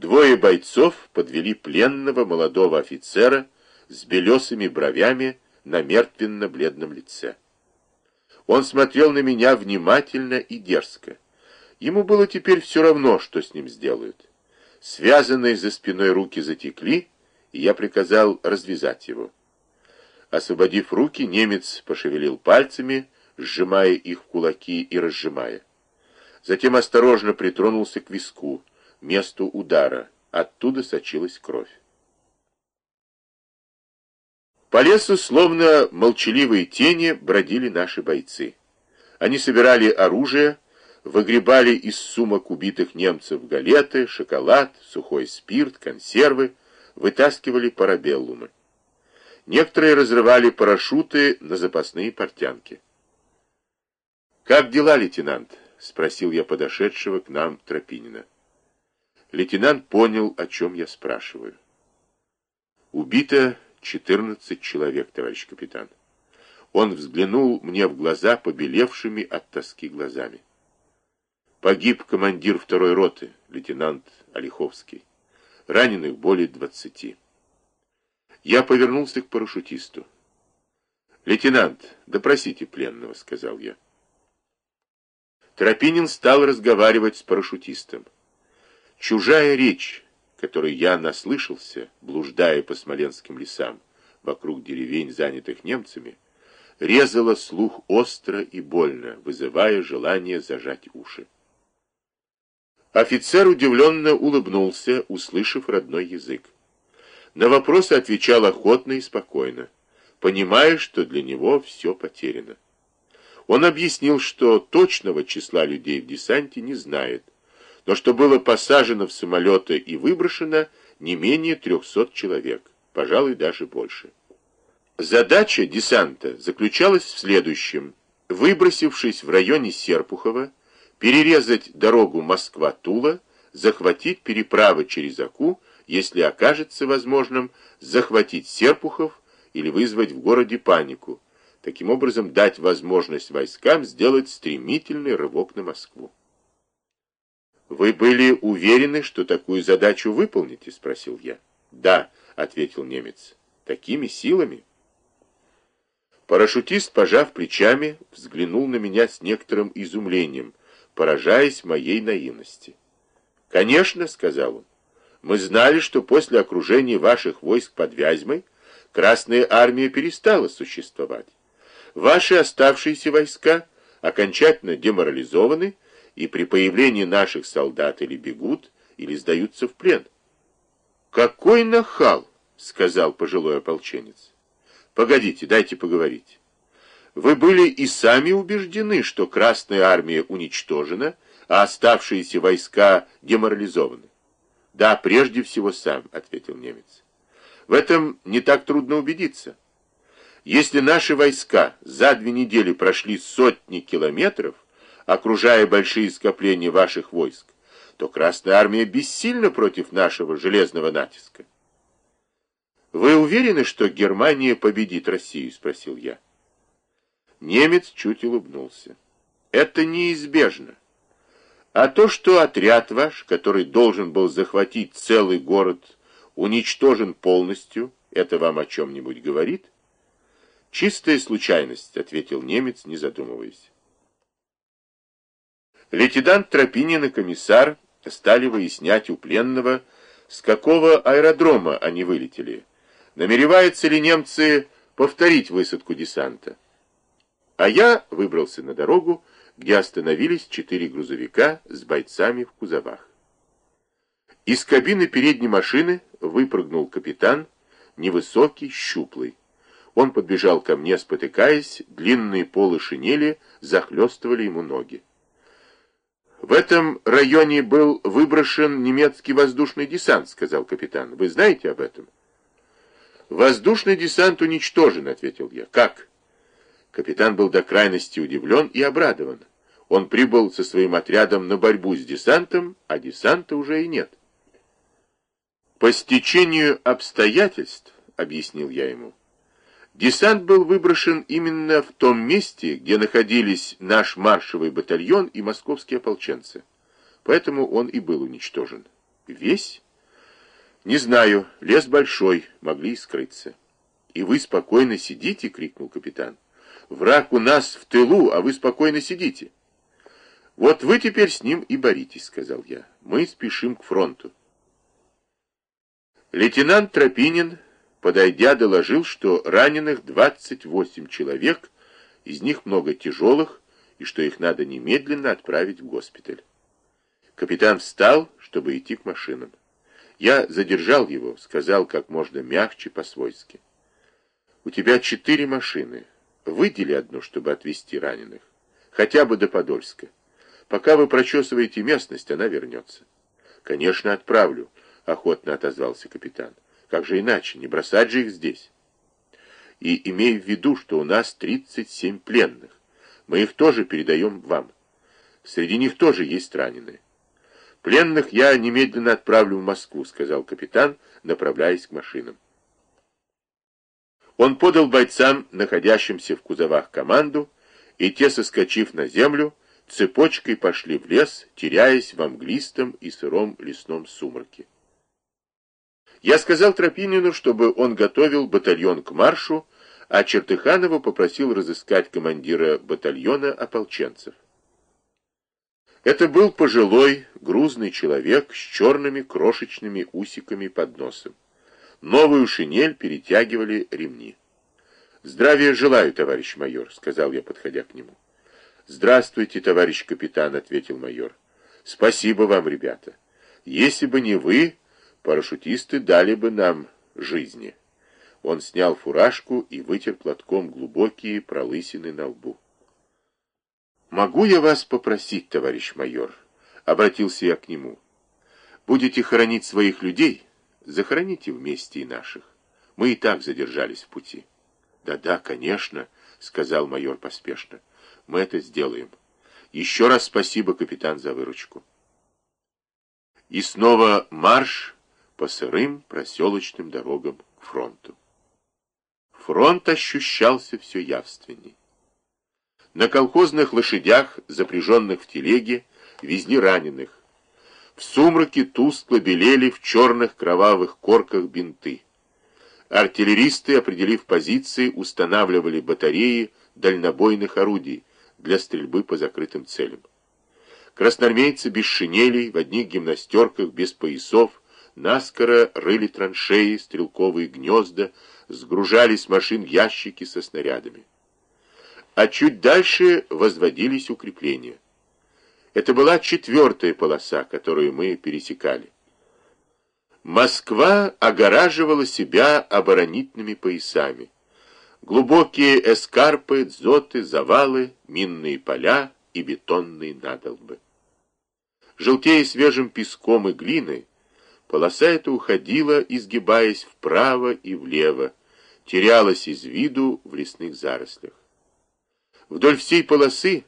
Двое бойцов подвели пленного молодого офицера с белесыми бровями на мертвенно-бледном лице. Он смотрел на меня внимательно и дерзко. Ему было теперь все равно, что с ним сделают. Связанные за спиной руки затекли, и я приказал развязать его. Освободив руки, немец пошевелил пальцами, сжимая их в кулаки и разжимая. Затем осторожно притронулся к виску, месту удара. Оттуда сочилась кровь. По лесу, словно молчаливые тени, бродили наши бойцы. Они собирали оружие, выгребали из сумок убитых немцев галеты, шоколад, сухой спирт, консервы, вытаскивали парабеллумы. Некоторые разрывали парашюты на запасные портянки. «Как дела, лейтенант?» — спросил я подошедшего к нам Тропинина. Лейтенант понял, о чем я спрашиваю. Убито 14 человек, товарищ капитан. Он взглянул мне в глаза побелевшими от тоски глазами. Погиб командир второй роты, лейтенант Олеховский. Раненых более двадцати. Я повернулся к парашютисту. «Лейтенант, допросите пленного», — сказал я. Тропинин стал разговаривать с парашютистом. Чужая речь, которой я наслышался, блуждая по смоленским лесам, вокруг деревень, занятых немцами, резала слух остро и больно, вызывая желание зажать уши. Офицер удивленно улыбнулся, услышав родной язык. На вопросы отвечал охотно и спокойно, понимая, что для него все потеряно. Он объяснил, что точного числа людей в десанте не знает, но что было посажено в самолеты и выброшено не менее 300 человек, пожалуй, даже больше. Задача десанта заключалась в следующем. Выбросившись в районе Серпухова, перерезать дорогу Москва-Тула, захватить переправы через Аку, если окажется возможным, захватить Серпухов или вызвать в городе панику, таким образом дать возможность войскам сделать стремительный рывок на Москву. «Вы были уверены, что такую задачу выполните?» — спросил я. «Да», — ответил немец. «Такими силами?» Парашютист, пожав плечами, взглянул на меня с некоторым изумлением, поражаясь моей наивности. «Конечно», — сказал он, — «мы знали, что после окружения ваших войск под Вязьмой Красная Армия перестала существовать. Ваши оставшиеся войска окончательно деморализованы, и при появлении наших солдат или бегут, или сдаются в плен. «Какой нахал!» — сказал пожилой ополченец. «Погодите, дайте поговорить. Вы были и сами убеждены, что Красная Армия уничтожена, а оставшиеся войска деморализованы?» «Да, прежде всего сам», — ответил немец. «В этом не так трудно убедиться. Если наши войска за две недели прошли сотни километров, окружая большие скопления ваших войск, то Красная Армия бессильна против нашего железного натиска. «Вы уверены, что Германия победит Россию?» — спросил я. Немец чуть улыбнулся. «Это неизбежно. А то, что отряд ваш, который должен был захватить целый город, уничтожен полностью, это вам о чем-нибудь говорит?» «Чистая случайность», — ответил немец, не задумываясь. Лейтенант Тропинин и комиссар стали выяснять у пленного, с какого аэродрома они вылетели. Намереваются ли немцы повторить высадку десанта? А я выбрался на дорогу, где остановились четыре грузовика с бойцами в кузовах. Из кабины передней машины выпрыгнул капитан, невысокий, щуплый. Он подбежал ко мне, спотыкаясь, длинные полы шинели захлестывали ему ноги. «В этом районе был выброшен немецкий воздушный десант», — сказал капитан. «Вы знаете об этом?» «Воздушный десант уничтожен», — ответил я. «Как?» Капитан был до крайности удивлен и обрадован. Он прибыл со своим отрядом на борьбу с десантом, а десанта уже и нет. «По стечению обстоятельств», — объяснил я ему, — Десант был выброшен именно в том месте, где находились наш маршевый батальон и московские ополченцы. Поэтому он и был уничтожен. Весь? Не знаю, лес большой, могли и скрыться. И вы спокойно сидите, крикнул капитан. Враг у нас в тылу, а вы спокойно сидите. Вот вы теперь с ним и боритесь, сказал я. Мы спешим к фронту. Лейтенант Тропинин, подойдя, доложил, что раненых 28 человек, из них много тяжелых, и что их надо немедленно отправить в госпиталь. Капитан встал, чтобы идти к машинам. Я задержал его, сказал как можно мягче по-свойски. «У тебя четыре машины. Выдели одну, чтобы отвезти раненых. Хотя бы до Подольска. Пока вы прочесываете местность, она вернется». «Конечно, отправлю», — охотно отозвался капитан. «Как же иначе? Не бросать же их здесь». «И имей в виду, что у нас 37 пленных. Мы их тоже передаем вам. Среди них тоже есть раненые». «Пленных я немедленно отправлю в Москву», — сказал капитан, направляясь к машинам. Он подал бойцам, находящимся в кузовах, команду, и те, соскочив на землю, цепочкой пошли в лес, теряясь в английском и сыром лесном сумраке. Я сказал Тропинину, чтобы он готовил батальон к маршу, а Чертыханова попросил разыскать командира батальона ополченцев. Это был пожилой, грузный человек с черными крошечными усиками под носом. Новую шинель перетягивали ремни. «Здравия желаю, товарищ майор», — сказал я, подходя к нему. «Здравствуйте, товарищ капитан», — ответил майор. «Спасибо вам, ребята. Если бы не вы, парашютисты дали бы нам жизни». Он снял фуражку и вытер платком глубокие пролысины на лбу. «Могу я вас попросить, товарищ майор?» — обратился я к нему. «Будете хоронить своих людей, захороните вместе и наших. Мы и так задержались в пути». «Да-да, конечно», — сказал майор поспешно. «Мы это сделаем. Еще раз спасибо, капитан, за выручку». И снова марш по сырым проселочным дорогам к фронту. Фронт ощущался все явственней. На колхозных лошадях, запряженных в телеге, везли раненых. В сумраке тускло белели в черных кровавых корках бинты. Артиллеристы, определив позиции, устанавливали батареи дальнобойных орудий для стрельбы по закрытым целям. Красноармейцы без шинелей, в одних гимнастерках, без поясов, наскоро рыли траншеи, стрелковые гнезда, сгружали с машин ящики со снарядами. А чуть дальше возводились укрепления. Это была четвертая полоса, которую мы пересекали. Москва огораживала себя оборонительными поясами. Глубокие эскарпы, дзоты, завалы, минные поля и бетонные надолбы. Желтея свежим песком и глиной, полоса эта уходила, изгибаясь вправо и влево, терялась из виду в лесных зарослях. Вдоль всей полосы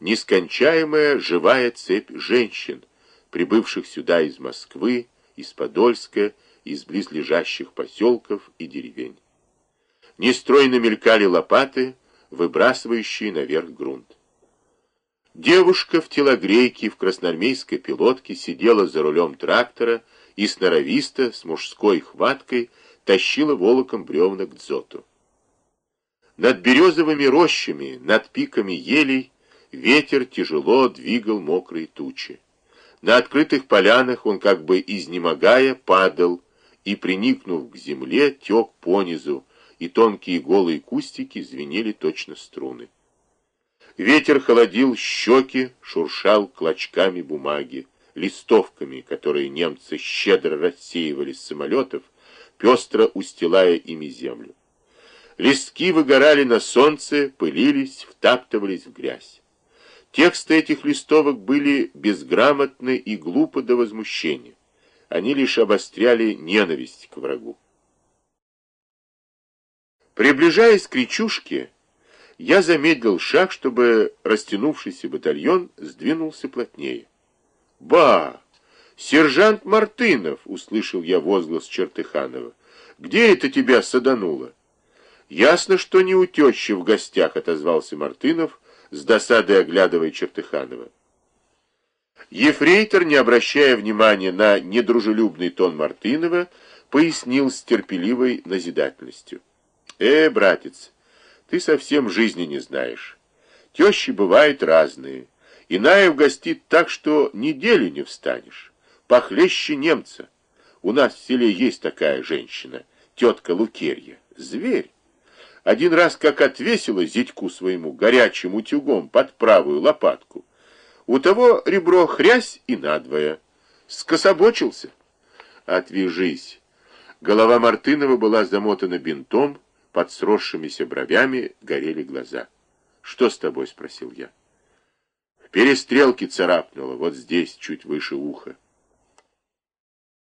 нескончаемая живая цепь женщин, прибывших сюда из Москвы, из Подольска, из близлежащих поселков и деревень. Нестройно мелькали лопаты, выбрасывающие наверх грунт. Девушка в телогрейке в красноармейской пилотке сидела за рулем трактора и сноровисто, с мужской хваткой, тащила волоком бревна к дзоту. Над березовыми рощами, над пиками елей, ветер тяжело двигал мокрые тучи. На открытых полянах он, как бы изнемогая, падал и, приникнув к земле, тек понизу, и тонкие голые кустики звенели точно струны. Ветер холодил щеки, шуршал клочками бумаги, листовками, которые немцы щедро рассеивали с самолетов, пестро устилая ими землю. Листки выгорали на солнце, пылились, втаптывались в грязь. Тексты этих листовок были безграмотны и глупы до возмущения. Они лишь обостряли ненависть к врагу. Приближаясь к речушке, я замедлил шаг, чтобы растянувшийся батальон сдвинулся плотнее. «Ба! Сержант Мартынов!» — услышал я возглас Чертыханова. «Где это тебя садануло?» «Ясно, что не у тещи в гостях», — отозвался Мартынов, с досадой оглядывая Чертыханова. Ефрейтор, не обращая внимания на недружелюбный тон Мартынова, пояснил с терпеливой назидательностью. «Э, братец, ты совсем жизни не знаешь. Тещи бывают разные. Иная угостит так, что неделю не встанешь. Похлеще немца. У нас в селе есть такая женщина, тетка Лукерья. Зверь. Один раз как отвесила зятьку своему горячим утюгом под правую лопатку. У того ребро хрясь и надвое. Скособочился. Отвяжись. Голова Мартынова была замотана бинтом, под сросшимися бровями горели глаза. «Что с тобой?» — спросил я. В перестрелке царапнуло, вот здесь, чуть выше уха.